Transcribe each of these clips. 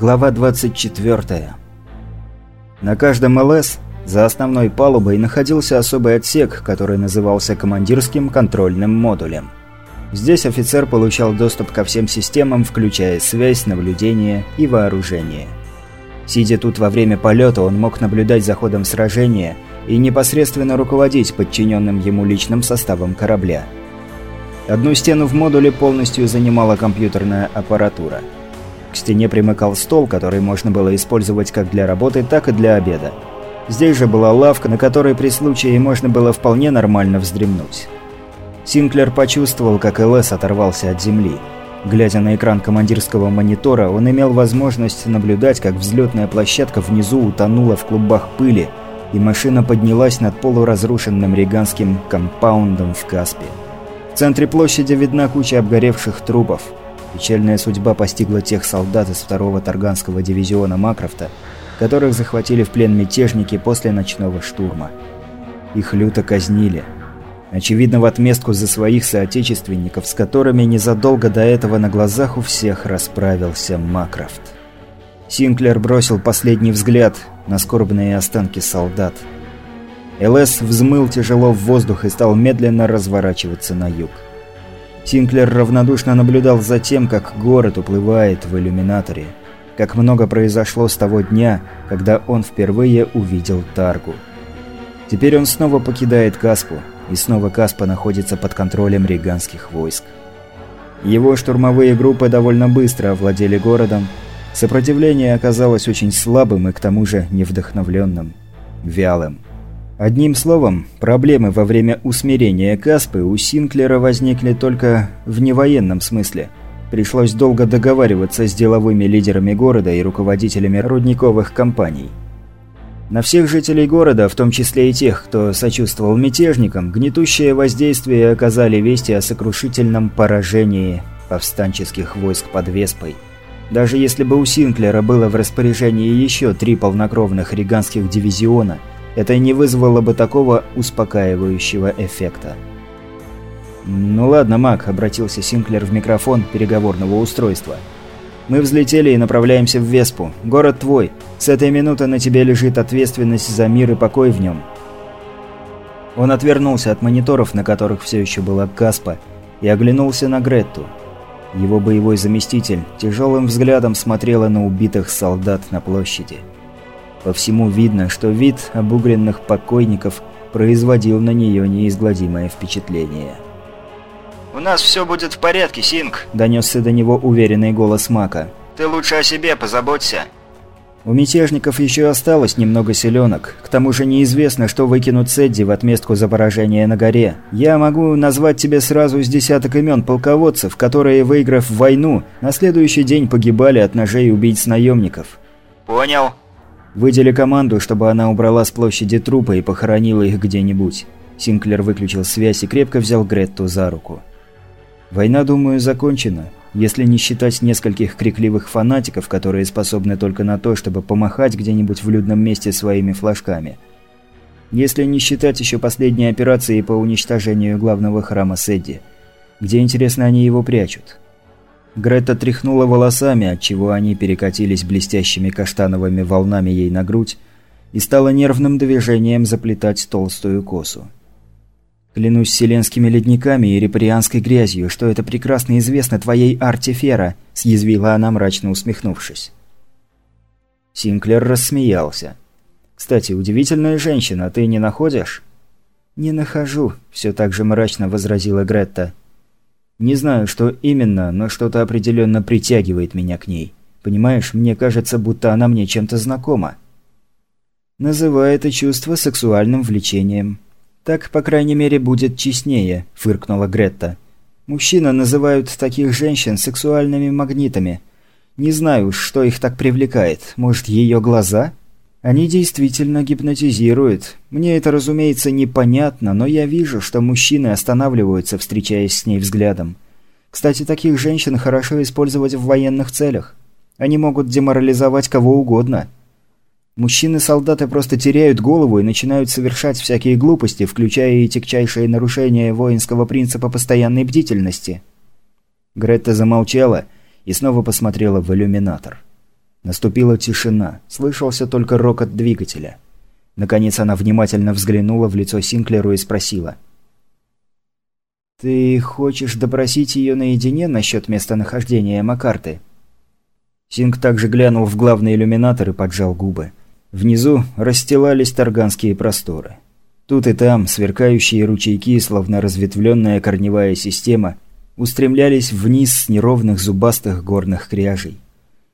Глава 24. На каждом ЛС за основной палубой находился особый отсек, который назывался командирским контрольным модулем. Здесь офицер получал доступ ко всем системам, включая связь, наблюдение и вооружение. Сидя тут во время полета, он мог наблюдать за ходом сражения и непосредственно руководить подчиненным ему личным составом корабля. Одну стену в модуле полностью занимала компьютерная аппаратура – к стене примыкал стол, который можно было использовать как для работы, так и для обеда. Здесь же была лавка, на которой при случае можно было вполне нормально вздремнуть. Синклер почувствовал, как ЛС оторвался от земли. Глядя на экран командирского монитора, он имел возможность наблюдать, как взлетная площадка внизу утонула в клубах пыли, и машина поднялась над полуразрушенным риганским компаундом в Каспе. В центре площади видна куча обгоревших трупов – Печальная судьба постигла тех солдат из второго Тарганского дивизиона Макрофта, которых захватили в плен мятежники после ночного штурма. Их люто казнили. Очевидно, в отместку за своих соотечественников, с которыми незадолго до этого на глазах у всех расправился Макрофт. Синклер бросил последний взгляд на скорбные останки солдат. ЛС взмыл тяжело в воздух и стал медленно разворачиваться на юг. Синклер равнодушно наблюдал за тем, как город уплывает в иллюминаторе. Как много произошло с того дня, когда он впервые увидел Таргу. Теперь он снова покидает Каспу, и снова Каспа находится под контролем риганских войск. Его штурмовые группы довольно быстро овладели городом. Сопротивление оказалось очень слабым и к тому же невдохновленным, вялым. Одним словом, проблемы во время усмирения Каспы у Синклера возникли только в невоенном смысле. Пришлось долго договариваться с деловыми лидерами города и руководителями рудниковых компаний. На всех жителей города, в том числе и тех, кто сочувствовал мятежникам, гнетущее воздействие оказали вести о сокрушительном поражении повстанческих войск под Веспой. Даже если бы у Синклера было в распоряжении еще три полнокровных риганских дивизиона – это не вызвало бы такого успокаивающего эффекта. «Ну ладно, Мак», — обратился Синклер в микрофон переговорного устройства. «Мы взлетели и направляемся в Веспу. Город твой. С этой минуты на тебе лежит ответственность за мир и покой в нем». Он отвернулся от мониторов, на которых все еще была Каспа, и оглянулся на Гретту. Его боевой заместитель тяжелым взглядом смотрела на убитых солдат на площади. По всему видно, что вид обугленных покойников производил на нее неизгладимое впечатление. «У нас все будет в порядке, Синг», – донесся до него уверенный голос Мака. «Ты лучше о себе позаботься». У мятежников еще осталось немного селенок. К тому же неизвестно, что выкинут Сэдди в отместку за поражение на горе. Я могу назвать тебе сразу с десяток имен полководцев, которые, выиграв войну, на следующий день погибали от ножей убийц наемников. «Понял», Выдели команду, чтобы она убрала с площади трупы и похоронила их где-нибудь. Синклер выключил связь и крепко взял Гретту за руку. Война, думаю, закончена, если не считать нескольких крикливых фанатиков, которые способны только на то, чтобы помахать где-нибудь в людном месте своими флажками. Если не считать еще последней операции по уничтожению главного храма Сэдди. Где, интересно, они его прячут? Грета тряхнула волосами, отчего они перекатились блестящими каштановыми волнами ей на грудь, и стала нервным движением заплетать толстую косу. «Клянусь селенскими ледниками и репарианской грязью, что это прекрасно известно твоей Артифера», – съязвила она, мрачно усмехнувшись. Синклер рассмеялся. «Кстати, удивительная женщина, ты не находишь?» «Не нахожу», – все так же мрачно возразила Гретта. Не знаю, что именно, но что-то определенно притягивает меня к ней. Понимаешь, мне кажется, будто она мне чем-то знакома. Называй это чувство сексуальным влечением. Так, по крайней мере, будет честнее, фыркнула Гретта. Мужчины называют таких женщин сексуальными магнитами. Не знаю, что их так привлекает. Может, ее глаза? Они действительно гипнотизируют. Мне это, разумеется, непонятно, но я вижу, что мужчины останавливаются, встречаясь с ней взглядом. Кстати, таких женщин хорошо использовать в военных целях. Они могут деморализовать кого угодно. Мужчины-солдаты просто теряют голову и начинают совершать всякие глупости, включая и тягчайшие нарушения воинского принципа постоянной бдительности. Гретта замолчала и снова посмотрела в иллюминатор. Наступила тишина, слышался только рокот двигателя. Наконец она внимательно взглянула в лицо Синклеру и спросила. «Ты хочешь допросить ее наедине насчет местонахождения Макарты?» Синг также глянул в главный иллюминатор и поджал губы. Внизу расстилались тарганские просторы. Тут и там сверкающие ручейки, словно разветвленная корневая система, устремлялись вниз с неровных зубастых горных кряжей.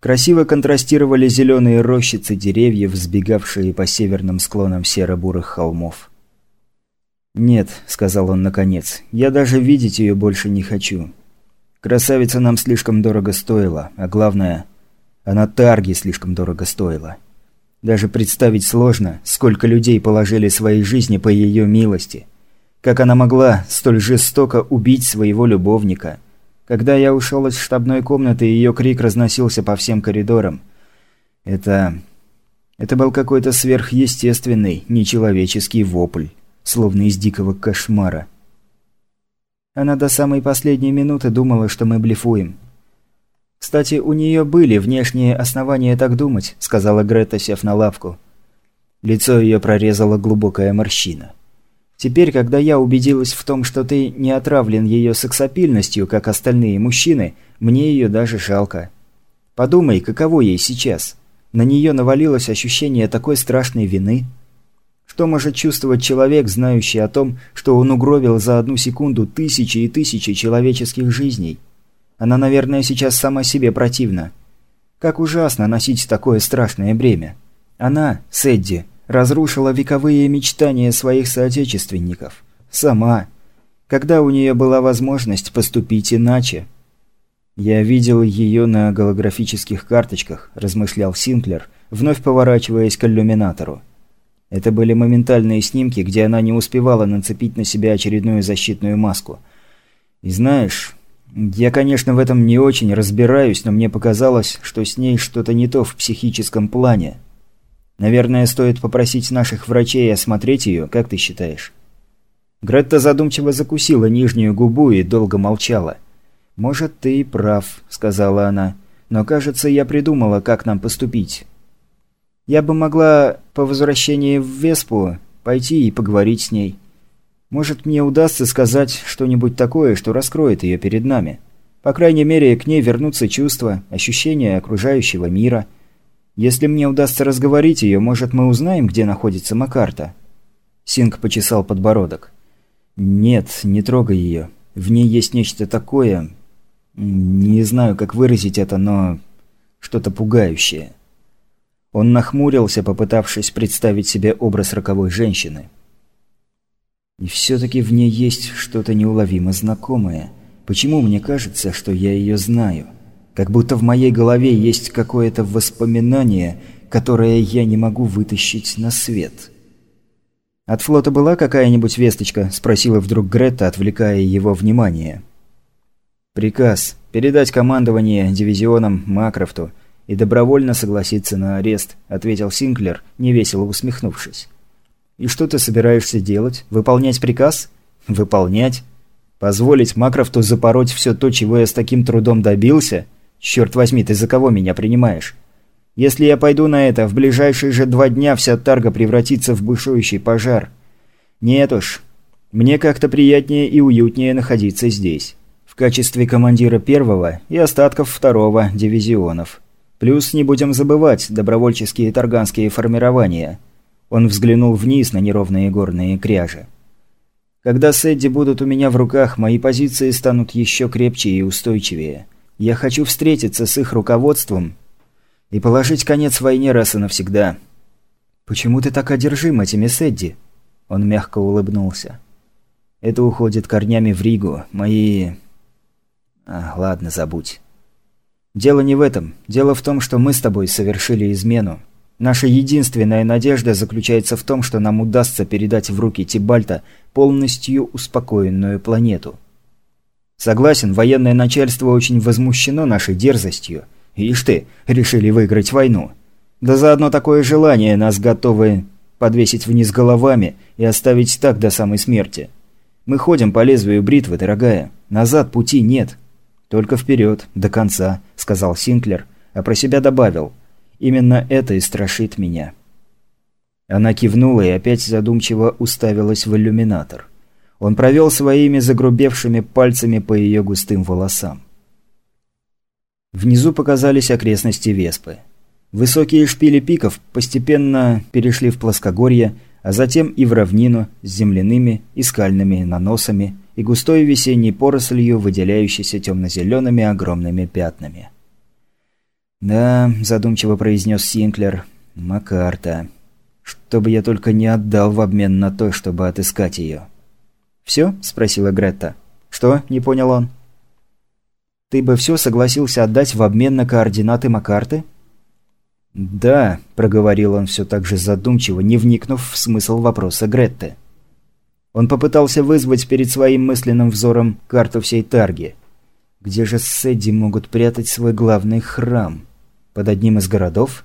Красиво контрастировали зеленые рощицы деревьев, сбегавшие по северным склонам серо-бурых холмов. «Нет», — сказал он наконец, — «я даже видеть ее больше не хочу. Красавица нам слишком дорого стоила, а главное, она Тарги слишком дорого стоила». Даже представить сложно, сколько людей положили свои жизни по ее милости. Как она могла столь жестоко убить своего любовника. Когда я ушел из штабной комнаты, ее крик разносился по всем коридорам. Это... Это был какой-то сверхъестественный, нечеловеческий вопль, словно из дикого кошмара. Она до самой последней минуты думала, что мы блефуем. «Кстати, у нее были внешние основания так думать», – сказала Грета, сев на лавку. Лицо ее прорезала глубокая морщина. «Теперь, когда я убедилась в том, что ты не отравлен ее сексапильностью, как остальные мужчины, мне ее даже жалко. Подумай, каково ей сейчас. На нее навалилось ощущение такой страшной вины. Что может чувствовать человек, знающий о том, что он угробил за одну секунду тысячи и тысячи человеческих жизней?» Она, наверное, сейчас сама себе противна. Как ужасно носить такое страшное бремя. Она, Сэдди, разрушила вековые мечтания своих соотечественников. Сама. Когда у нее была возможность поступить иначе? «Я видел ее на голографических карточках», – размышлял Синклер, вновь поворачиваясь к иллюминатору. Это были моментальные снимки, где она не успевала нацепить на себя очередную защитную маску. И знаешь, я, конечно, в этом не очень разбираюсь, но мне показалось, что с ней что-то не то в психическом плане. Наверное, стоит попросить наших врачей осмотреть ее, как ты считаешь?» Гретта задумчиво закусила нижнюю губу и долго молчала. «Может, ты и прав», — сказала она, — «но, кажется, я придумала, как нам поступить. Я бы могла по возвращении в Веспу пойти и поговорить с ней». Может, мне удастся сказать что-нибудь такое, что раскроет ее перед нами. По крайней мере, к ней вернутся чувства, ощущения окружающего мира. Если мне удастся разговорить ее, может, мы узнаем, где находится Макарта?» Синг почесал подбородок. «Нет, не трогай ее. В ней есть нечто такое... Не знаю, как выразить это, но... Что-то пугающее». Он нахмурился, попытавшись представить себе образ роковой женщины. И все-таки в ней есть что-то неуловимо знакомое. Почему мне кажется, что я ее знаю? Как будто в моей голове есть какое-то воспоминание, которое я не могу вытащить на свет. «От флота была какая-нибудь весточка?» – спросила вдруг Гретта, отвлекая его внимание. «Приказ. Передать командование дивизионам Макрофту и добровольно согласиться на арест», – ответил Синклер, невесело усмехнувшись. «И что ты собираешься делать? Выполнять приказ?» «Выполнять? Позволить Макрофту запороть все то, чего я с таким трудом добился? Черт возьми, ты за кого меня принимаешь? Если я пойду на это, в ближайшие же два дня вся тарга превратится в бушующий пожар. Нет уж, мне как-то приятнее и уютнее находиться здесь. В качестве командира первого и остатков второго дивизионов. Плюс не будем забывать добровольческие тарганские формирования – он взглянул вниз на неровные горные кряжи. «Когда Сэдди будут у меня в руках, мои позиции станут еще крепче и устойчивее. Я хочу встретиться с их руководством и положить конец войне раз и навсегда». «Почему ты так одержим этими Сэдди?» Он мягко улыбнулся. «Это уходит корнями в Ригу. Мои...» а, «Ладно, забудь». «Дело не в этом. Дело в том, что мы с тобой совершили измену. Наша единственная надежда заключается в том, что нам удастся передать в руки Тибальта полностью успокоенную планету. Согласен, военное начальство очень возмущено нашей дерзостью. Ишь ты, решили выиграть войну. Да заодно такое желание нас готовы подвесить вниз головами и оставить так до самой смерти. Мы ходим по лезвию бритвы, дорогая. Назад пути нет. Только вперед, до конца, сказал Синклер, а про себя добавил – Именно это и страшит меня. Она кивнула и опять задумчиво уставилась в иллюминатор. Он провел своими загрубевшими пальцами по ее густым волосам. Внизу показались окрестности Веспы. Высокие шпили пиков постепенно перешли в плоскогорье, а затем и в равнину с земляными и скальными наносами и густой весенней порослью, выделяющейся темно-зелеными огромными пятнами. «Да», – задумчиво произнес Синклер, – «Макарта. Что бы я только не отдал в обмен на то, чтобы отыскать ее». «Все?» – спросила Гретта. «Что?» – не понял он. «Ты бы все согласился отдать в обмен на координаты Макарты?» «Да», – проговорил он все так же задумчиво, не вникнув в смысл вопроса Гретты. Он попытался вызвать перед своим мысленным взором карту всей Тарги. Где же Сэдди могут прятать свой главный храм? Под одним из городов?